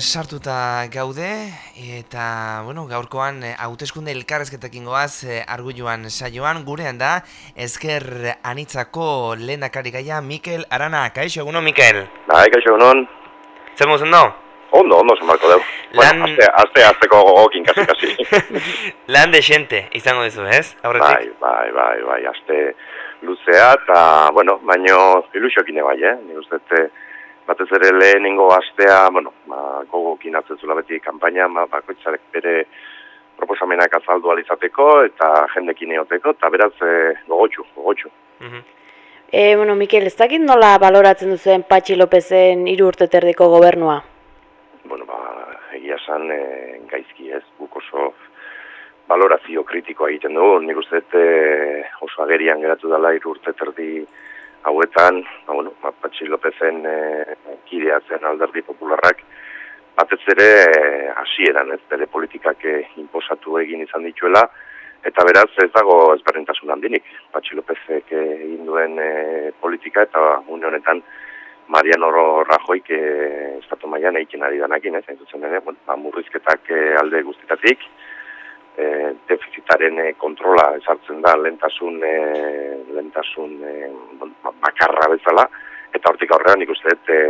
sartuta gaude eta bueno, gaurkoan eh, hauteskunde elkarrezketekin goaz e, argulluan saioan gurean da ezker anitzako lehendakari gaia Mikel Arana. Kaixo egunon Mikel? Bai, kaixo egunon. Zer mozen no? Ondo, ondo, zen marko deu. Lan... Bueno, azte, azte, azteko gogokin, kasi, kasi. Lan de xente, izango dizu, ez? Aurretik? Bai, bai, bai, bai, azte luzea, eta, bueno, baino ilusiokin bai, eh? Ni uste, batez ere lehenengo astea, bueno, ba, gogokin atzezula beti kampaina, ba, bakoitzarek bere proposamenak azaldu alizateko eta jendekin eoteko, eta beraz e, gogotxu, gogotxu. Mm e, bueno, Mikel, ez dakit nola baloratzen duzuen Patxi Lopezen hiru urte terdiko gobernua? Bueno, ba, egia esan e, gaizki ez, guk oso balorazio kritikoa egiten dugu, nik uste e, oso agerian geratu dela hiru urte terdi hauetan, ba, bueno, ba, Patxi Lopezen e, kidea zen alderdi popularrak, batez ere e, hasieran ez, bere politikak e, inposatu egin izan dituela, eta beraz ez dago ezberdintasun handinik. Patxi Lopezek egin duen e, politika eta une honetan Mariano Rajoik e, estatu maian egiten ari danakin, ez, hain zuzen ere, bueno, ba, murrizketak e, alde guztitatik, e, defizitaren e, kontrola esartzen da lentasun e, lentasun e, bakarra bezala eta hortik aurrean ikuste dut e,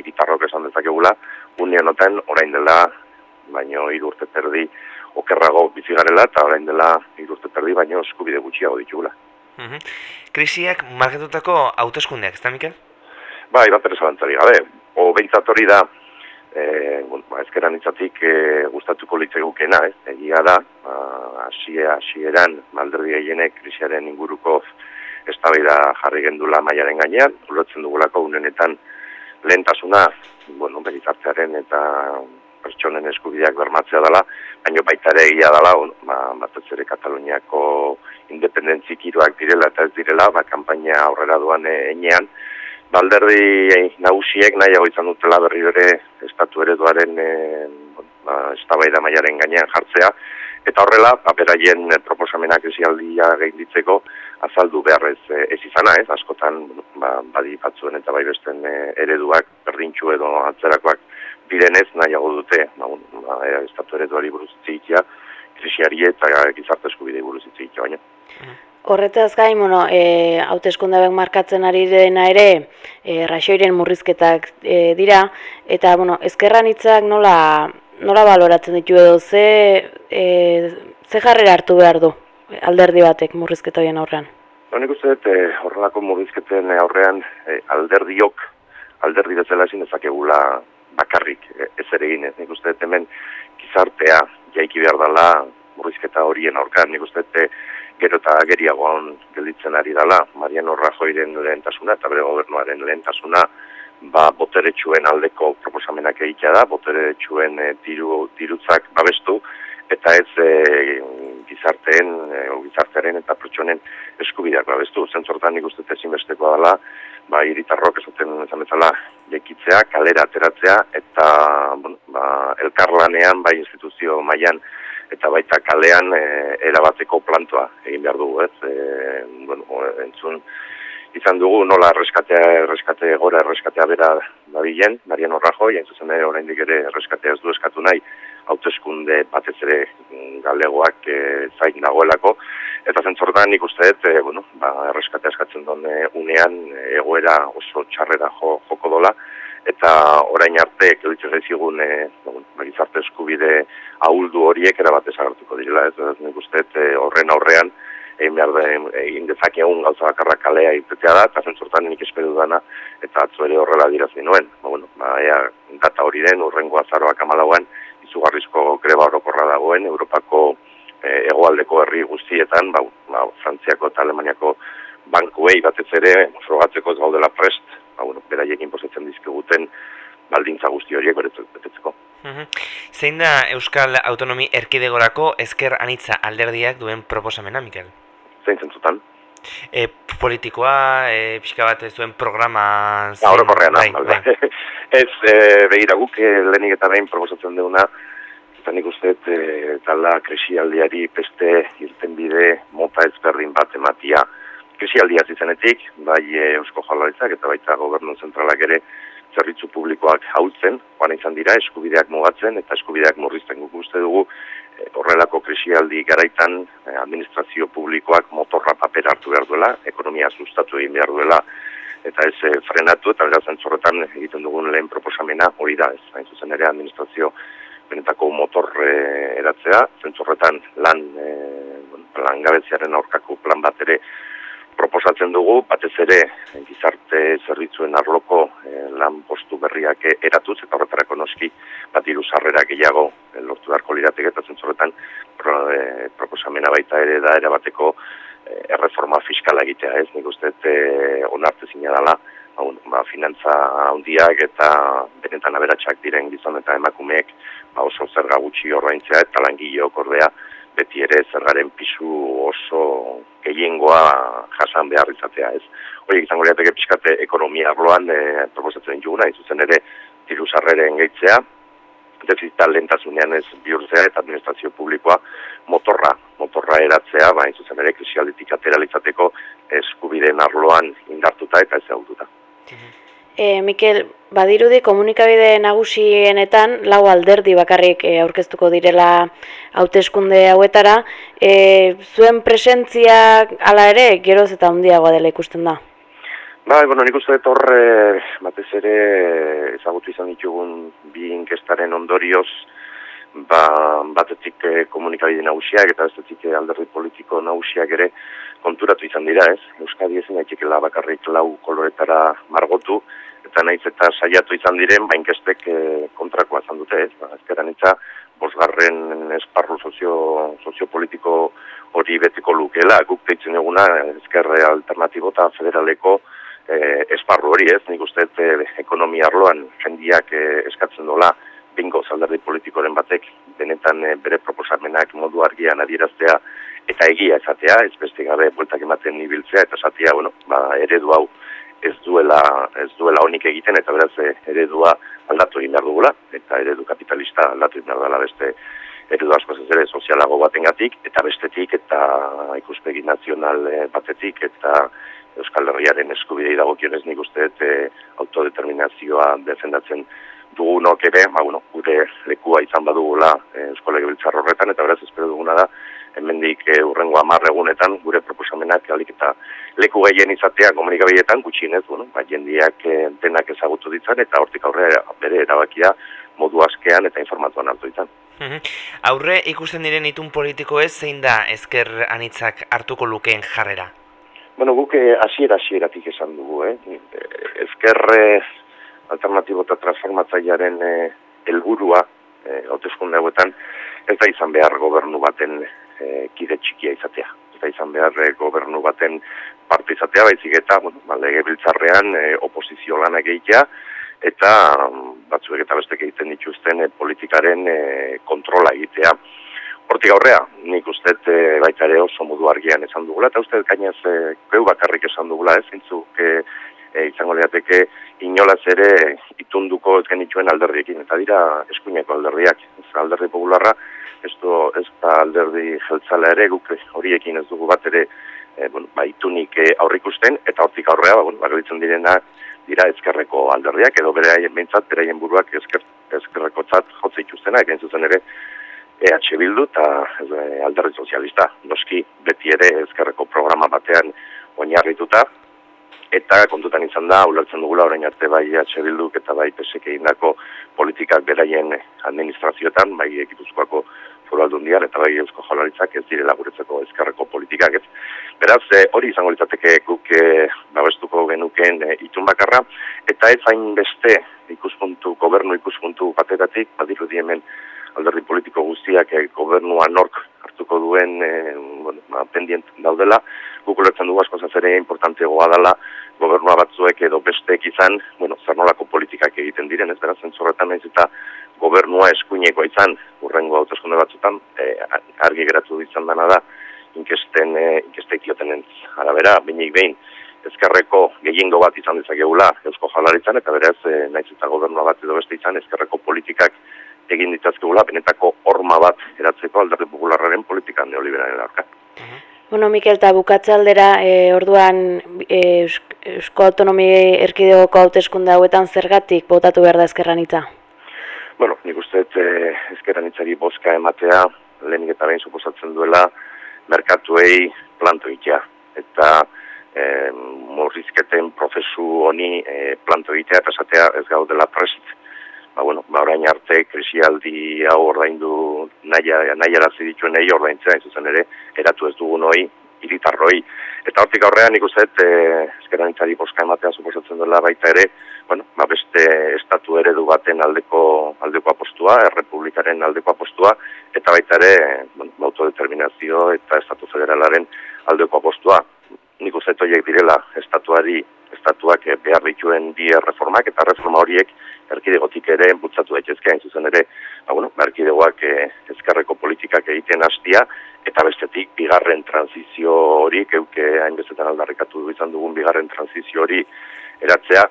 iritarrok esan dezakegula union noten orain dela baino hiru urte perdi okerrago bizi garela eta orain dela hiru urte perdi baino eskubide gutxiago ditugula. Mm Krisiak marketutako hauteskundeak, ezta Mikel? Bai, bat ere gabe. O hori da e, bueno, ba, ezkeran itzatik e, gustatuko litzegukena, ez? Egia da, ba, asia, asieran, malderdi gehienek, krisiaren inguruko eztabaida jarri gendula maiaren gainean, ulotzen dugulako unenetan lehentasuna, bueno, berizartzearen eta pertsonen eskubideak bermatzea dela, baina baita ere egia dela, ba, batez ere Kataluniako independentzik iruak direla eta ez direla, ba, kampaina aurrera duan enean, balderdi nagusiek nahiago izan dutela berri ere estatu ereduaren e, ba, estabaida mailaren gainean jartzea, eta horrela, ba, proposamenak esialdia ditzeko azaldu beharrez e, ez izana, ez, askotan ba, badi batzuen eta bai besten e, ereduak, berdintxu edo atzerakoak direnez nahiago dute, ba, ba, estatu ereduari buruz txikia, krisiari eta gizarte eskubide buruz txikia baina. Horretaz gain, bueno, e, markatzen ari dena ere, e, raxoiren murrizketak e, dira, eta, bueno, ezkerran hitzak nola, nola baloratzen ditu edo, ze, e, ze jarrera hartu behar du alderdi batek murrizketa horien aurrean? Honek uste dut, e, horrelako murrizketen aurrean e, alderdiok, alderdi bezala ezin ezakegula bakarrik e, ez ere egin, nik uste dut hemen gizartea jaiki behar dela murrizketa horien aurrean, nik uste dut, gero eta geriagoan gelditzen ari dela, Mariano Rajoiren lehentasuna eta bere gobernuaren lehentasuna, ba, boteretsuen aldeko proposamenak egitea da, boteretsuen e, diru, dirutzak babestu, eta ez e, gizarteen, e, gizartearen eta pertsonen eskubideak babestu. Zentzortan nik uste ezinbestekoa dela, ba, iritarrok esaten bezala jekitzea, kalera ateratzea, eta bueno, ba, elkarlanean, bai instituzio mailan eta baita kalean e, erabateko plantoa egin behar dugu, ez? E, bueno, entzun izan dugu nola erreskatea, erreskate gora erreskatea bera dabilen, Mariano Rajoy, hain zuzen ere oraindik ere erreskatea ez du eskatu nahi, hauteskunde batez ere galegoak e, zain dagoelako, eta zentzortan nik uste dut, e, bueno, ba, erreskatea eskatzen duen unean egoera oso txarrera jo, joko dola, eta orain arte kelitzen zaizigun e, gizarte eskubide ahuldu horiek erabat desagertuko direla, ez, ez nik uste e, horren aurrean egin behar da, egin dezakegun gauza bakarra kalea irtetea da, eta zentzortan nik espero dana, eta atzo ere horrela dirazi nuen. Ba, bueno, ba, ea, data hori den, urrengo azaroak amalauan, izugarrizko greba orokorra dagoen, Europako e, egoaldeko herri guztietan, ba, ba, Frantziako eta Alemaniako bankuei batez ere, frogatzeko gaudela prest, ba, bueno, beraiek inposatzen dizkiguten baldintza guzti horiek betetzeko. Zein da Euskal Autonomi Erkidegorako ezker anitza alderdiak duen proposamena, Mikel? Zein zentzutan? E, politikoa, e, pixka bat ez duen programa... Zein... Aurre korrean, bai, bai. ez, e, begira guk, e, lehenik eta behin proposatzen duguna, eta nik uste, e, tala krisialdiari peste irten bide mota ezberdin bat ematia krisialdia zizenetik, bai e, Eusko Jalaritzak eta baita gobernu zentralak ere zerbitzu publikoak haultzen, joan izan dira eskubideak mugatzen eta eskubideak murrizten. Guk uste dugu e, horrelako krisialdi garaitan e, administrazio publikoak motorra paper hartu behar duela, ekonomia sustatu egin behar duela, eta ez frenatu eta gara zentzorretan egiten dugun lehen proposamena hori da, ez. Hain zuzen ere administrazio benetako motor e, eratzea, zentzorretan lan, e, lan gabeziaren aurkako plan bat ere proposatzen dugu, batez ere gizarte zerbitzuen arloko eh, lan postu berriak eratuz eta horretarako noski bat iru sarrera gehiago eh, lortu darko liratek eta zentzuretan pro, eh, proposamena baita ere da erabateko eh, erreforma fiskala egitea ez, nik uste eh, onarte zina dela ba, finantza handiak eta benetan aberatsak diren gizon eta emakumeek ba, oso zerga gutxi ordaintzea eta langileok ordea beti ere zergaren pisu oso gehiengoa jasan behar izatea, ez? Hori izango liateke pixkate ekonomia arloan e, proposatzen juguna, izuzen ere diru sarreren gehitzea, defizital lentasunean ez bihurtzea eta administrazio publikoa motorra, motorra eratzea, ba, izuzen ere krisialditik ateralizateko eskubideen arloan indartuta eta ez. E, Mikel, badirudi komunikabide nagusienetan lau alderdi bakarrik e, aurkeztuko direla hauteskunde hauetara, e, zuen presentzia hala ere geroz eta handiagoa dela ikusten da? Ba, bueno, nik uste horre batez ere ezagutu izan ditugun bi inkestaren ondorioz, ba, batetik komunikabide nagusiak eta bestetik alderdi politiko nagusiak ere konturatu izan dira, ez? Euskadi ezin aitzikela bakarrik lau koloretara margotu, eta naiz eta saiatu izan diren, bain kestek e, eh, kontrakoa izan dute, ez, ba, ezkeran itza, bosgarren esparru sozio, soziopolitiko hori betiko lukela, guk teitzen eguna, ezkerre alternatibo eta federaleko e, esparru hori, ez, nik uste e, ekonomia arloan jendiak e, eskatzen dola, bingo zalderdi politikoren batek, benetan bere proposamenak modu argian adieraztea, eta egia ezatea, ez beste gabe, bueltak ematen ibiltzea, eta esatea, bueno, ba, eredu hau, ez duela ez duela honik egiten eta beraz eh, eredua aldatu egin behar dugula eta eredu kapitalista aldatu egin behar dela beste eredu asko ez ere sozialago batengatik eta bestetik eta ikuspegi nazional eh, batetik eta Euskal Herriaren eskubidei dagokionez nik uste e, autodeterminazioa defendatzen dugunok ere, ba, bueno, gure lekua izan badugula e, Euskal horretan eta beraz espero duguna da hemendik e, urrengo hamar egunetan gure proposamenak alik eta leku gehien izatea komunikabiletan gutxienez, bueno, ba, jendiak e, denak ezagutu ditzan eta hortik aurre bere erabakia modu askean eta informatuan hartu ditzan. Aurre ikusten diren itun politiko ez zein da ezker anitzak hartuko lukeen jarrera? Bueno, guk eh, hasiera hasieratik esan dugu, eh? Ezker alternatibo eta transformatzailearen helburua eh, hauteskunde hauetan ez da izan behar gobernu baten e, kide txikia izatea. Eta izan behar e, gobernu baten parte izatea, baizik eta bueno, ba, lege biltzarrean e, oposizio lanak egitea, eta mm, batzuek eta bestek egiten dituzten e, politikaren e, kontrola egitea. Hortik aurrea, nik uste e, baita ere oso modu argian esan dugula, eta uste gainez e, geu bakarrik esan dugula, ez zintzuk e, e, izango lehateke inolaz ere itunduko ez genituen alderdiekin, eta dira eskuineko alderdiak, alderdi popularra, ez, do, ez da alderdi jeltzala ere, guk horiekin ez dugu bat ere e, bueno, ba, itunik e, aurrikusten, eta hortik aurrea, ba, bueno, direna, dira ezkerreko alderdiak, edo bere haien bintzat, bere haien buruak ezker, ezkerreko tzat jotze ikustena, egin zuzen ere, EH Bildu eta e, alderdi sozialista, noski beti ere ezkerreko programa batean oinarrituta, eta kontutan izan da, ulertzen dugula orain arte bai EH Bilduk eta bai PSK indako politikak beraien administrazioetan, bai ekipuzkoako foru aldundian eta bai eusko jolaritzak ez direla guretzeko ezkerreko politikak ez. Beraz, eh, hori izango litzateke guk e, babestuko genuken e, itun bakarra, eta ez hain beste ikuspuntu, gobernu ikuspuntu batetatik, badiru hemen alderdi politiko guztiak e, gobernua nork hartuko duen e, bueno, ba, pendient daudela, guk ulertzen dugu asko zazere importanteagoa dela gobernua batzuek edo besteek izan, bueno, zer nolako politikak egiten diren, ez beraz, entzorretan ez eta gobernua eskuineko izan, urrengo autoskunde batzutan, e, argi geratu ditzen dana da, inkesten, e, inkeste arabera, bainik behin, ezkerreko gehiengo bat izan dezakegula eusko jalaritzan, eta beraz, e, naiz eta gobernua bat edo beste izan, ezkerreko politikak egin ditazkegula, benetako horma bat eratzeko alderdi popularraren politikan neoliberaren arka. Bueno, Mikel, eta bukatzaldera, e, orduan, e, Eusko Autonomi Erkidegoko hauteskunde hauetan zergatik botatu behar da ezkerranitza? Bueno, nik uste e, ezkerranitzari boska ematea, lehenik eta behin suposatzen duela, merkatuei planto itea. Eta e, morrizketen prozesu honi e, planto itea, eta ez gaudela prest. Ba, bueno, ba, orain arte krisialdi hau ordaindu nahi, nahi arazi dituen nahi ordaintzea, zuzen ere, eratu ez dugun hoi, iritarroi. Eta hortik aurrean nik uste, e, ezkeran itzari boska ematea suposatzen duela baita ere, bueno, ba beste estatu eredu baten aldeko aldeko apostua, errepublikaren aldeko apostua, eta baita ere, bueno, autodeterminazio eta estatu federalaren aldeko apostua. Nik uste horiek direla estatuari, estatuak behar dituen bi reformak, eta reforma horiek erkidegotik ere butzatu daitezke, hain zuzen ere, ba, bueno, erkidegoak eh, ezkerreko politikak egiten hastia, eta bestetik bigarren transizio hori, keuke hainbestetan aldarrikatu izan dugun bigarren transizio hori eratzea,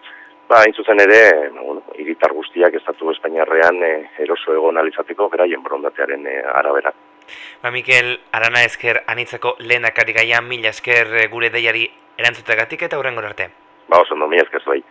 ba, hain zuzen ere, ba, bueno, iritar guztiak estatu Espainiarrean e, eroso egon alizateko beraien borondatearen e, arabera. Ba, Mikel, arana esker anitzako lehenak ari gaian, mila esker gure deiari erantzutegatik eta hurrengo arte. Ba, oso no, mila esker zuai.